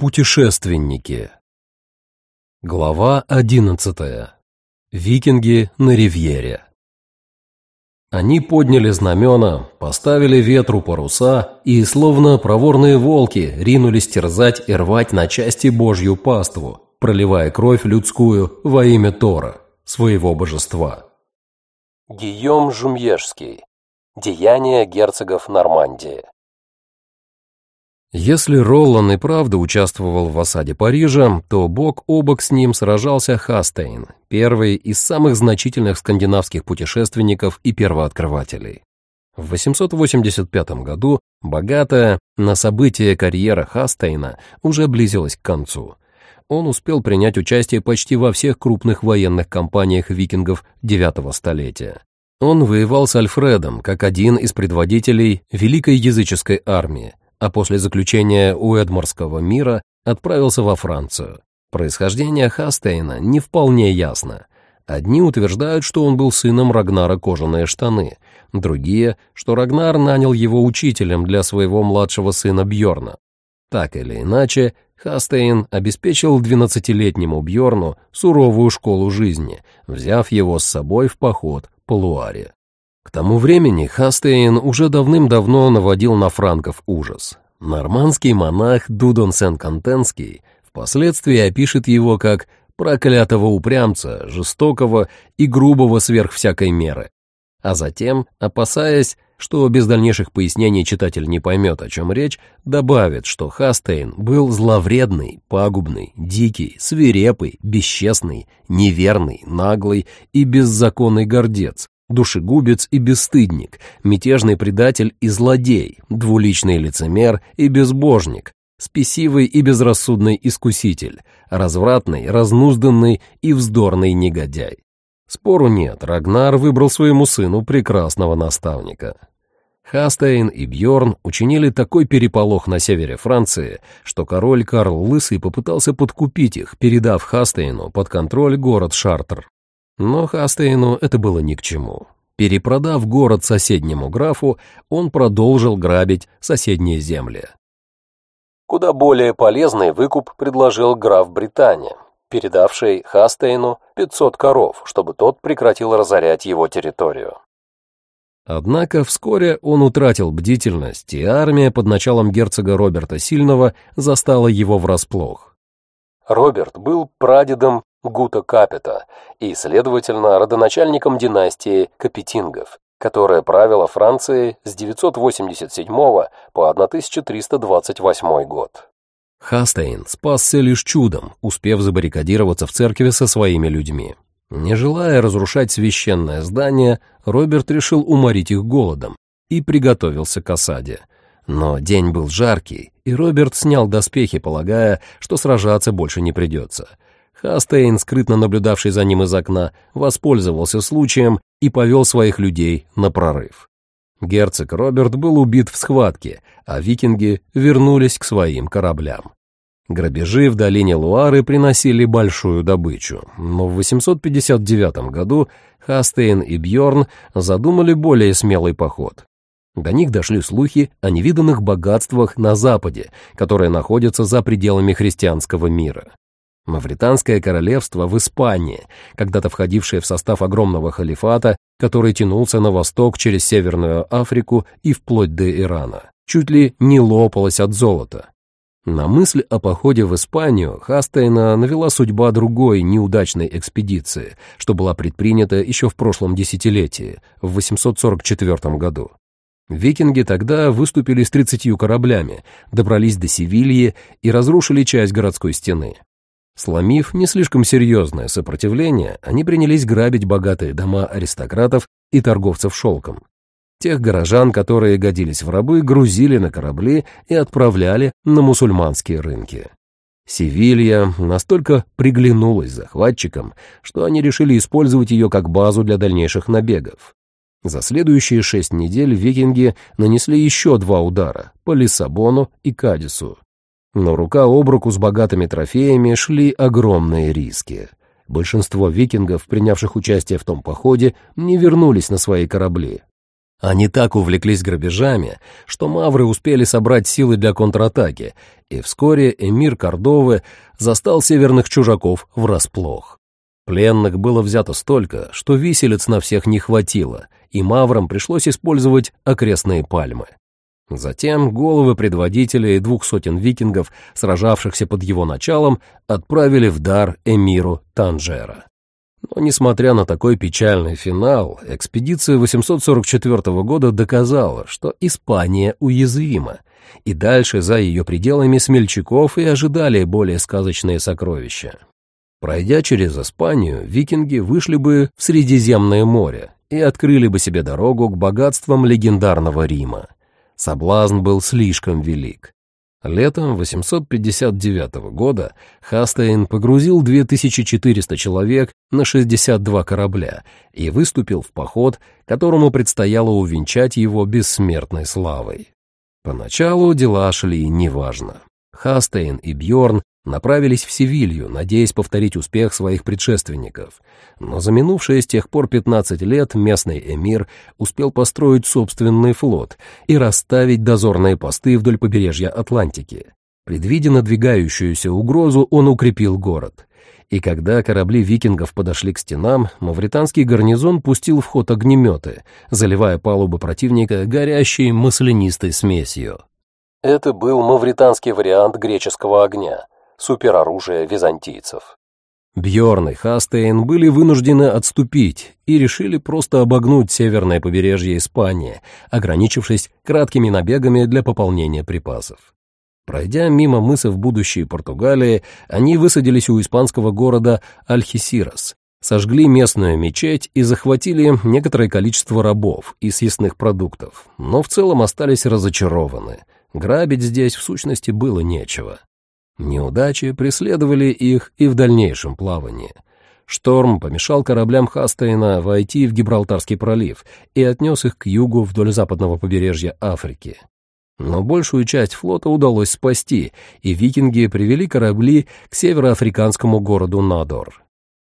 Путешественники. Глава одиннадцатая. Викинги на ривьере. Они подняли знамена, поставили ветру паруса и, словно проворные волки, ринулись терзать и рвать на части Божью паству, проливая кровь людскую во имя Тора, своего божества. Гийом Жумьежский. Деяния герцогов Нормандии. Если Роллан и правда участвовал в осаде Парижа, то бок о бок с ним сражался Хастейн, первый из самых значительных скандинавских путешественников и первооткрывателей. В 885 году богатая на события карьера Хастейна уже близилась к концу. Он успел принять участие почти во всех крупных военных кампаниях викингов IX столетия. Он воевал с Альфредом как один из предводителей Великой языческой армии, а после заключения Уэдморского мира отправился во Францию. Происхождение Хастейна не вполне ясно. Одни утверждают, что он был сыном Рагнара Кожаные штаны, другие, что Рагнар нанял его учителем для своего младшего сына Бьорна. Так или иначе, Хастейн обеспечил 12-летнему Бьорну суровую школу жизни, взяв его с собой в поход по Луаре. К тому времени Хастейн уже давным-давно наводил на франков ужас. Нормандский монах Дудон Сен-Кантенский впоследствии опишет его как проклятого упрямца, жестокого и грубого сверх всякой меры. А затем, опасаясь, что без дальнейших пояснений читатель не поймет, о чем речь, добавит, что Хастейн был зловредный, пагубный, дикий, свирепый, бесчестный, неверный, наглый и беззаконный гордец, душегубец и бесстыдник, мятежный предатель и злодей, двуличный лицемер и безбожник, спесивый и безрассудный искуситель, развратный, разнузданный и вздорный негодяй. Спору нет, Рагнар выбрал своему сыну прекрасного наставника. Хастейн и Бьорн учинили такой переполох на севере Франции, что король Карл Лысый попытался подкупить их, передав Хастейну под контроль город Шартер. Но Хастейну это было ни к чему. Перепродав город соседнему графу, он продолжил грабить соседние земли. Куда более полезный выкуп предложил граф Британия, передавший Хастейну 500 коров, чтобы тот прекратил разорять его территорию. Однако вскоре он утратил бдительность, и армия под началом герцога Роберта Сильного застала его врасплох. Роберт был прадедом Гута Капета и, следовательно, родоначальником династии Капетингов, которая правила Францией с 987 по 1328 год. Хастейн спасся лишь чудом, успев забаррикадироваться в церкви со своими людьми. Не желая разрушать священное здание, Роберт решил уморить их голодом и приготовился к осаде. Но день был жаркий, и Роберт снял доспехи, полагая, что сражаться больше не придется — Хастейн, скрытно наблюдавший за ним из окна, воспользовался случаем и повел своих людей на прорыв. Герцог Роберт был убит в схватке, а викинги вернулись к своим кораблям. Грабежи в долине Луары приносили большую добычу, но в 859 году Хастейн и Бьорн задумали более смелый поход. До них дошли слухи о невиданных богатствах на Западе, которые находятся за пределами христианского мира. Мавританское королевство в Испании, когда-то входившее в состав огромного халифата, который тянулся на восток через Северную Африку и вплоть до Ирана, чуть ли не лопалось от золота. На мысль о походе в Испанию Хастейна навела судьба другой неудачной экспедиции, что была предпринята еще в прошлом десятилетии, в 844 году. Викинги тогда выступили с 30 кораблями, добрались до Севильи и разрушили часть городской стены. Сломив не слишком серьезное сопротивление, они принялись грабить богатые дома аристократов и торговцев шелком. Тех горожан, которые годились в рабы, грузили на корабли и отправляли на мусульманские рынки. Севилья настолько приглянулась захватчикам, что они решили использовать ее как базу для дальнейших набегов. За следующие шесть недель викинги нанесли еще два удара по Лиссабону и Кадису. Но рука об руку с богатыми трофеями шли огромные риски. Большинство викингов, принявших участие в том походе, не вернулись на свои корабли. Они так увлеклись грабежами, что мавры успели собрать силы для контратаки, и вскоре эмир Кордовы застал северных чужаков врасплох. Пленных было взято столько, что виселиц на всех не хватило, и маврам пришлось использовать окрестные пальмы. Затем головы предводителей и двух сотен викингов, сражавшихся под его началом, отправили в дар эмиру Танжера. Но, несмотря на такой печальный финал, экспедиция 844 года доказала, что Испания уязвима, и дальше за ее пределами смельчаков и ожидали более сказочные сокровища. Пройдя через Испанию, викинги вышли бы в Средиземное море и открыли бы себе дорогу к богатствам легендарного Рима. Соблазн был слишком велик. Летом 859 года Хастейн погрузил 2400 человек на 62 корабля и выступил в поход, которому предстояло увенчать его бессмертной славой. Поначалу дела шли неважно. Хастейн и Бьорн направились в Севилью, надеясь повторить успех своих предшественников. Но за минувшие с тех пор 15 лет местный эмир успел построить собственный флот и расставить дозорные посты вдоль побережья Атлантики. Предвидя надвигающуюся угрозу, он укрепил город. И когда корабли викингов подошли к стенам, мавританский гарнизон пустил в ход огнеметы, заливая палубы противника горящей маслянистой смесью. Это был мавританский вариант греческого огня — супероружие византийцев. Бьорн и Хастейн были вынуждены отступить и решили просто обогнуть северное побережье Испании, ограничившись краткими набегами для пополнения припасов. Пройдя мимо мысов будущей Португалии, они высадились у испанского города Альхисирос, сожгли местную мечеть и захватили некоторое количество рабов и съестных продуктов, но в целом остались разочарованы. Грабить здесь в сущности было нечего. Неудачи преследовали их и в дальнейшем плавании. Шторм помешал кораблям Хастейна войти в Гибралтарский пролив и отнес их к югу вдоль западного побережья Африки. Но большую часть флота удалось спасти, и викинги привели корабли к североафриканскому городу Надор.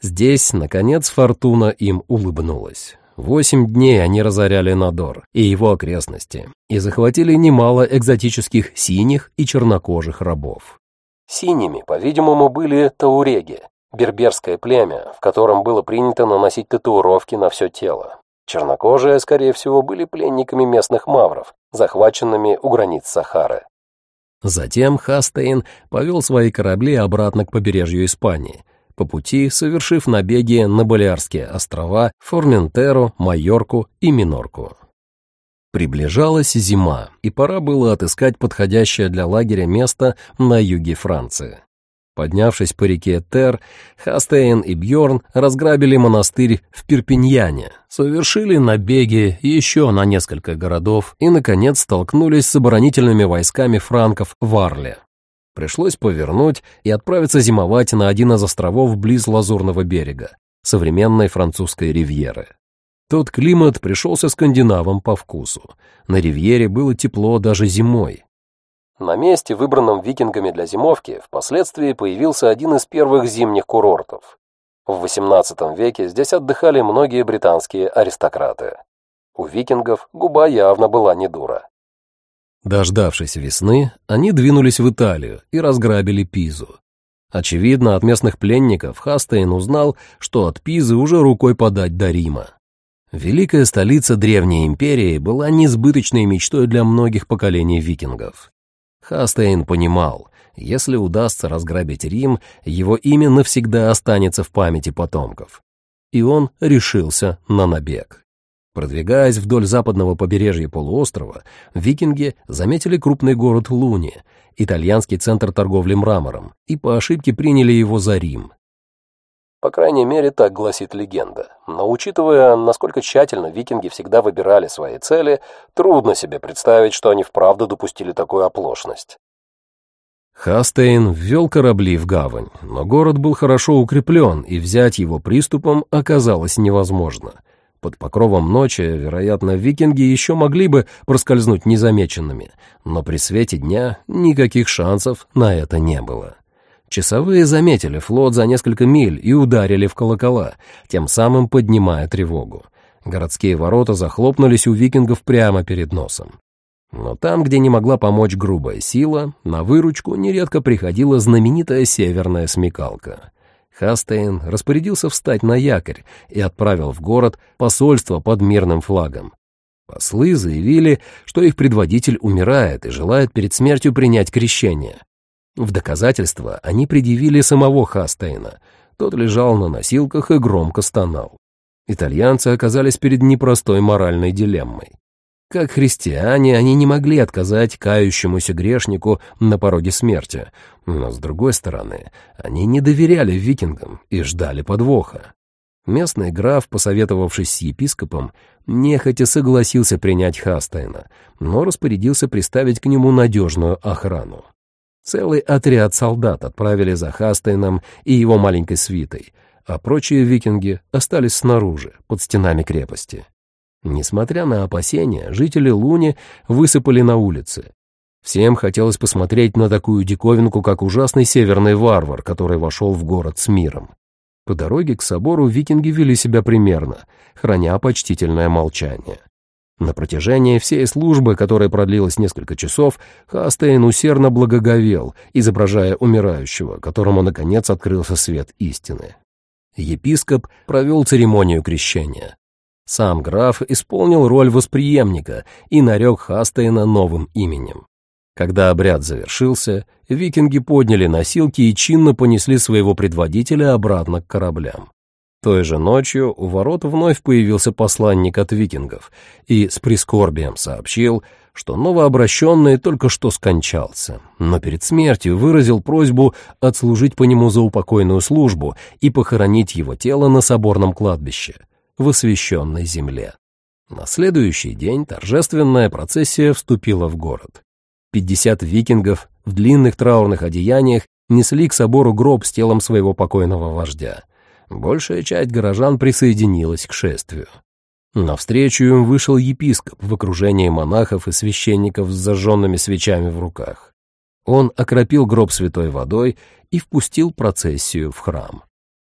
Здесь, наконец, фортуна им улыбнулась. Восемь дней они разоряли Надор и его окрестности и захватили немало экзотических синих и чернокожих рабов. Синими, по-видимому, были тауреги, берберское племя, в котором было принято наносить татуировки на все тело. Чернокожие, скорее всего, были пленниками местных мавров, захваченными у границ Сахары. Затем Хастейн повел свои корабли обратно к побережью Испании, по пути совершив набеги на Балиарские острова, Форментеру, Майорку и Минорку. Приближалась зима, и пора было отыскать подходящее для лагеря место на юге Франции. Поднявшись по реке Тер, Хастейн и Бьорн разграбили монастырь в Перпиньяне, совершили набеги еще на несколько городов и, наконец, столкнулись с оборонительными войсками франков в Арле. Пришлось повернуть и отправиться зимовать на один из островов близ Лазурного берега, современной французской ривьеры. Тот климат пришелся скандинавам по вкусу. На ривьере было тепло даже зимой. На месте, выбранном викингами для зимовки, впоследствии появился один из первых зимних курортов. В XVIII веке здесь отдыхали многие британские аристократы. У викингов губа явно была не дура. Дождавшись весны, они двинулись в Италию и разграбили Пизу. Очевидно, от местных пленников Хастейн узнал, что от Пизы уже рукой подать до Рима. Великая столица Древней империи была несбыточной мечтой для многих поколений викингов. Хастейн понимал, если удастся разграбить Рим, его имя навсегда останется в памяти потомков. И он решился на набег. Продвигаясь вдоль западного побережья полуострова, викинги заметили крупный город Луни, итальянский центр торговли мрамором, и по ошибке приняли его за Рим. По крайней мере, так гласит легенда. Но учитывая, насколько тщательно викинги всегда выбирали свои цели, трудно себе представить, что они вправду допустили такую оплошность. Хастейн ввел корабли в гавань, но город был хорошо укреплен, и взять его приступом оказалось невозможно. Под покровом ночи, вероятно, викинги еще могли бы проскользнуть незамеченными, но при свете дня никаких шансов на это не было. Часовые заметили флот за несколько миль и ударили в колокола, тем самым поднимая тревогу. Городские ворота захлопнулись у викингов прямо перед носом. Но там, где не могла помочь грубая сила, на выручку нередко приходила знаменитая северная смекалка. Хастейн распорядился встать на якорь и отправил в город посольство под мирным флагом. Послы заявили, что их предводитель умирает и желает перед смертью принять крещение. В доказательство они предъявили самого Хастейна. Тот лежал на носилках и громко стонал. Итальянцы оказались перед непростой моральной дилеммой. Как христиане, они не могли отказать кающемуся грешнику на пороге смерти, но, с другой стороны, они не доверяли викингам и ждали подвоха. Местный граф, посоветовавшись с епископом, нехотя согласился принять Хастайна, но распорядился приставить к нему надежную охрану. Целый отряд солдат отправили за Хастайном и его маленькой свитой, а прочие викинги остались снаружи, под стенами крепости. Несмотря на опасения, жители Луни высыпали на улицы. Всем хотелось посмотреть на такую диковинку, как ужасный северный варвар, который вошел в город с миром. По дороге к собору викинги вели себя примерно, храня почтительное молчание. На протяжении всей службы, которая продлилась несколько часов, Хастейн усердно благоговел, изображая умирающего, которому, наконец, открылся свет истины. Епископ провел церемонию крещения. Сам граф исполнил роль восприемника и нарек Хастейна новым именем. Когда обряд завершился, викинги подняли носилки и чинно понесли своего предводителя обратно к кораблям. Той же ночью у ворот вновь появился посланник от викингов и с прискорбием сообщил, что новообращенный только что скончался, но перед смертью выразил просьбу отслужить по нему заупокойную службу и похоронить его тело на соборном кладбище — в освященной земле. На следующий день торжественная процессия вступила в город. Пятьдесят викингов в длинных траурных одеяниях несли к собору гроб с телом своего покойного вождя. Большая часть горожан присоединилась к шествию. Навстречу им вышел епископ в окружении монахов и священников с зажженными свечами в руках. Он окропил гроб святой водой и впустил процессию в храм.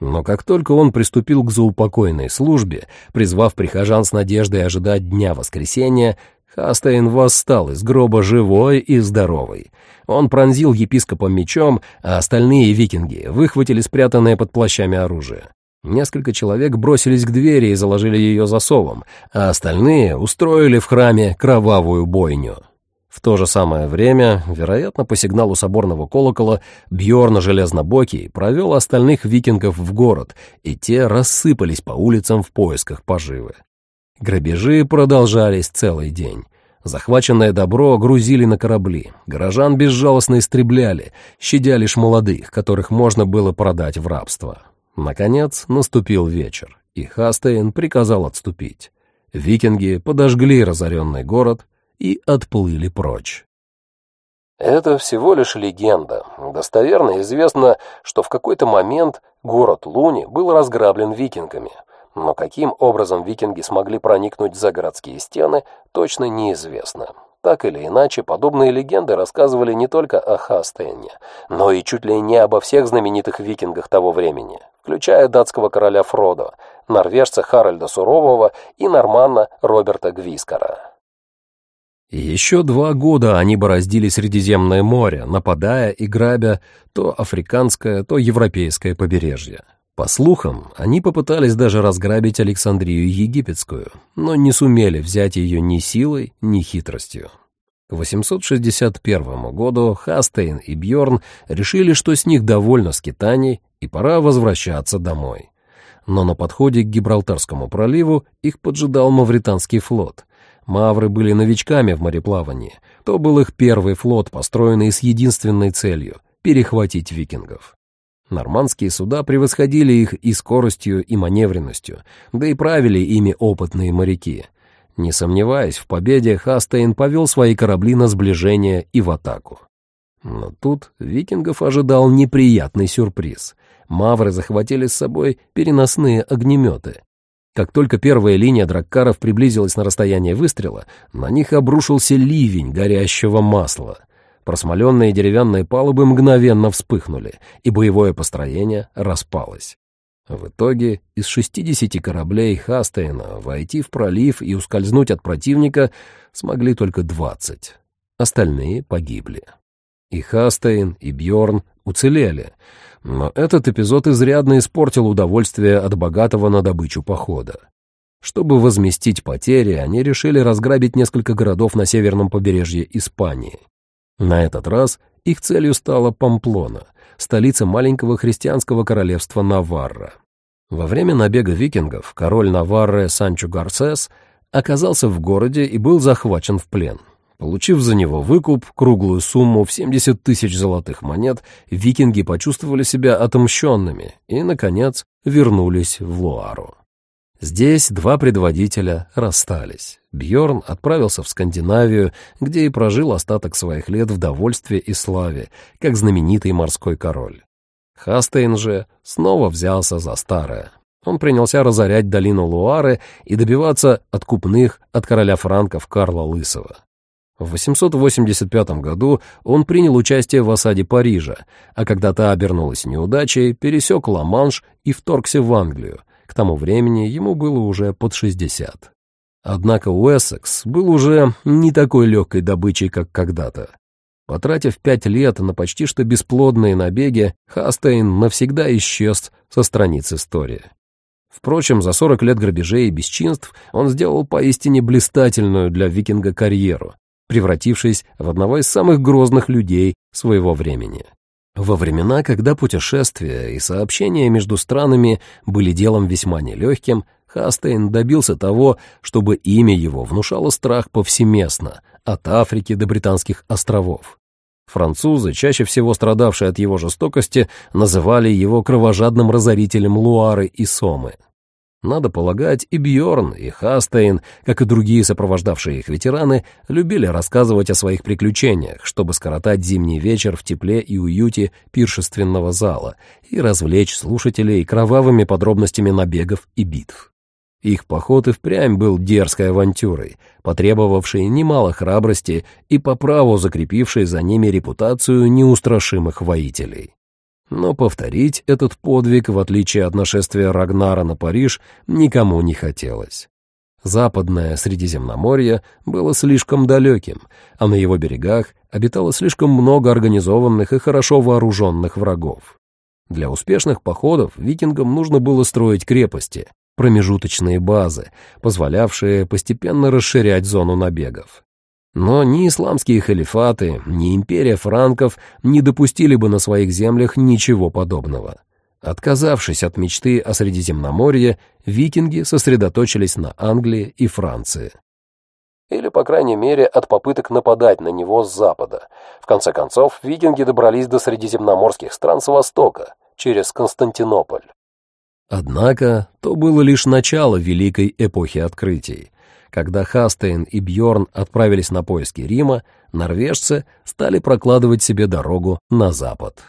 Но как только он приступил к заупокойной службе, призвав прихожан с надеждой ожидать дня воскресения, Хастейн восстал из гроба живой и здоровый. Он пронзил епископа мечом, а остальные викинги выхватили спрятанное под плащами оружие. Несколько человек бросились к двери и заложили ее засовом, а остальные устроили в храме кровавую бойню. В то же самое время, вероятно, по сигналу соборного колокола, Бьорн Железнобокий провел остальных викингов в город, и те рассыпались по улицам в поисках поживы. Грабежи продолжались целый день. Захваченное добро грузили на корабли, горожан безжалостно истребляли, щадя лишь молодых, которых можно было продать в рабство. Наконец наступил вечер, и Хастейн приказал отступить. Викинги подожгли разоренный город, и отплыли прочь. Это всего лишь легенда. Достоверно известно, что в какой-то момент город Луни был разграблен викингами. Но каким образом викинги смогли проникнуть за городские стены, точно неизвестно. Так или иначе, подобные легенды рассказывали не только о Хастейне, но и чуть ли не обо всех знаменитых викингах того времени, включая датского короля Фродо, норвежца Харальда Сурового и норманна Роберта Гвискара. Еще два года они бороздили Средиземное море, нападая и грабя то африканское, то европейское побережье. По слухам, они попытались даже разграбить Александрию Египетскую, но не сумели взять ее ни силой, ни хитростью. К 861 году Хастейн и Бьорн решили, что с них довольно скитаний и пора возвращаться домой. Но на подходе к Гибралтарскому проливу их поджидал Мавританский флот — Мавры были новичками в мореплавании. То был их первый флот, построенный с единственной целью — перехватить викингов. Нормандские суда превосходили их и скоростью, и маневренностью, да и правили ими опытные моряки. Не сомневаясь в победе, Хастейн повел свои корабли на сближение и в атаку. Но тут викингов ожидал неприятный сюрприз. Мавры захватили с собой переносные огнеметы. Как только первая линия драккаров приблизилась на расстояние выстрела, на них обрушился ливень горящего масла. Просмоленные деревянные палубы мгновенно вспыхнули, и боевое построение распалось. В итоге из 60 кораблей Хастейна войти в пролив и ускользнуть от противника смогли только 20. Остальные погибли. И Хастейн, и Бьорн уцелели, но этот эпизод изрядно испортил удовольствие от богатого на добычу похода. Чтобы возместить потери, они решили разграбить несколько городов на северном побережье Испании. На этот раз их целью стала Памплона, столица маленького христианского королевства Наварра. Во время набега викингов король Наварры Санчо Гарсес оказался в городе и был захвачен в плен. Получив за него выкуп, круглую сумму в 70 тысяч золотых монет, викинги почувствовали себя отомщенными и, наконец, вернулись в Луару. Здесь два предводителя расстались. Бьорн отправился в Скандинавию, где и прожил остаток своих лет в довольстве и славе, как знаменитый морской король. Хастейн же снова взялся за старое. Он принялся разорять долину Луары и добиваться откупных от короля франков Карла Лысого. В 885 году он принял участие в осаде Парижа, а когда та обернулась неудачей, пересек Ла-Манш и вторгся в Англию. К тому времени ему было уже под 60. Однако Уэссекс был уже не такой легкой добычей, как когда-то. Потратив пять лет на почти что бесплодные набеги, Хастейн навсегда исчез со страниц истории. Впрочем, за 40 лет грабежей и бесчинств он сделал поистине блистательную для викинга карьеру, превратившись в одного из самых грозных людей своего времени. Во времена, когда путешествия и сообщения между странами были делом весьма нелегким, Хастейн добился того, чтобы имя его внушало страх повсеместно, от Африки до Британских островов. Французы, чаще всего страдавшие от его жестокости, называли его кровожадным разорителем Луары и Сомы. Надо полагать, и Бьорн, и Хастейн, как и другие сопровождавшие их ветераны, любили рассказывать о своих приключениях, чтобы скоротать зимний вечер в тепле и уюте пиршественного зала и развлечь слушателей кровавыми подробностями набегов и битв. Их поход и впрямь был дерзкой авантюрой, потребовавшей немало храбрости и по праву закрепившей за ними репутацию неустрашимых воителей. Но повторить этот подвиг, в отличие от нашествия Рагнара на Париж, никому не хотелось. Западное Средиземноморье было слишком далеким, а на его берегах обитало слишком много организованных и хорошо вооруженных врагов. Для успешных походов викингам нужно было строить крепости, промежуточные базы, позволявшие постепенно расширять зону набегов. Но ни исламские халифаты, ни империя франков не допустили бы на своих землях ничего подобного. Отказавшись от мечты о Средиземноморье, викинги сосредоточились на Англии и Франции. Или, по крайней мере, от попыток нападать на него с запада. В конце концов, викинги добрались до средиземноморских стран с востока, через Константинополь. Однако то было лишь начало великой эпохи открытий. Когда Хастейн и Бьорн отправились на поиски Рима, норвежцы стали прокладывать себе дорогу на запад.